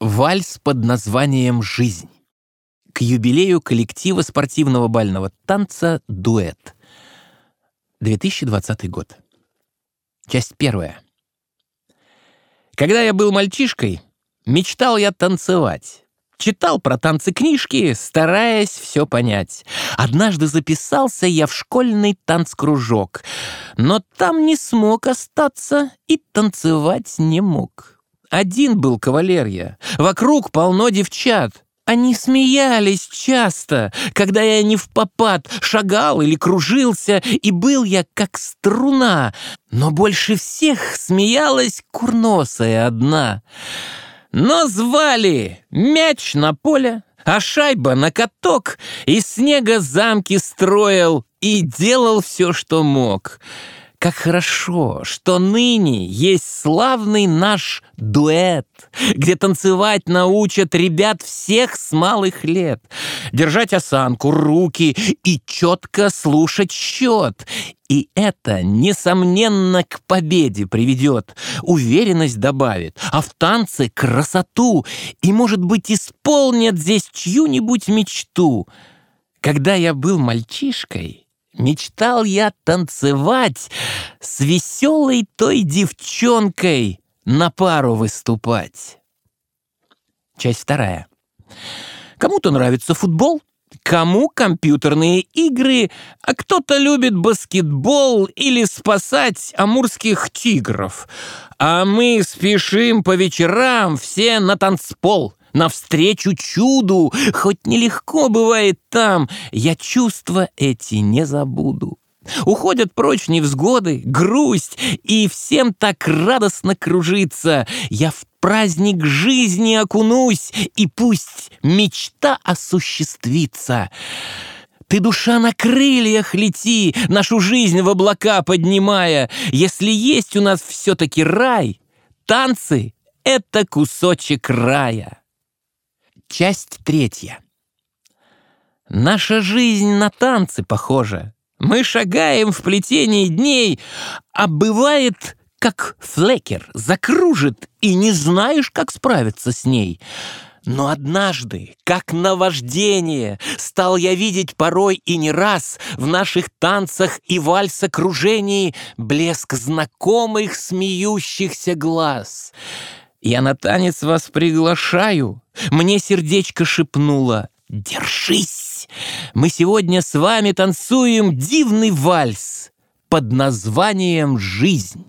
Вальс под названием «Жизнь». К юбилею коллектива спортивного бального танца «Дуэт». 2020 год. Часть первая. Когда я был мальчишкой, мечтал я танцевать. Читал про танцы книжки, стараясь все понять. Однажды записался я в школьный танцкружок, но там не смог остаться и танцевать не мог. Один был кавалер я. Вокруг полно девчат. Они смеялись часто, когда я не в попад шагал или кружился, и был я как струна. Но больше всех смеялась курносая одна. Но звали мяч на поле, а шайба на каток, и снега замки строил и делал все, что мог. Как хорошо, что ныне есть славный наш дуэт, где танцевать научат ребят всех с малых лет, держать осанку, руки и четко слушать счет. И это, несомненно, к победе приведет, уверенность добавит, а в танце красоту и, может быть, исполнят здесь чью-нибудь мечту. Когда я был мальчишкой, Мечтал я танцевать с веселой той девчонкой на пару выступать. Часть вторая. Кому-то нравится футбол, кому компьютерные игры, а кто-то любит баскетбол или спасать амурских тигров. А мы спешим по вечерам все на танцпол навстречу чуду, хоть нелегко бывает там, я чувства эти не забуду. Уходят прочь невзгоды, грусть, и всем так радостно кружиться. Я в праздник жизни окунусь, и пусть мечта осуществится. Ты, душа, на крыльях лети, нашу жизнь в облака поднимая. Если есть у нас все-таки рай, танцы — это кусочек рая. Часть третья. Наша жизнь на танцы похожа. Мы шагаем в плетении дней, а бывает, как флекер, закружит, и не знаешь, как справиться с ней. Но однажды, как наваждение, стал я видеть порой и не раз в наших танцах и вальсокружении блеск знакомых смеющихся глаз — я на танец вас приглашаю. Мне сердечко шепнуло. Держись! Мы сегодня с вами танцуем дивный вальс под названием «Жизнь».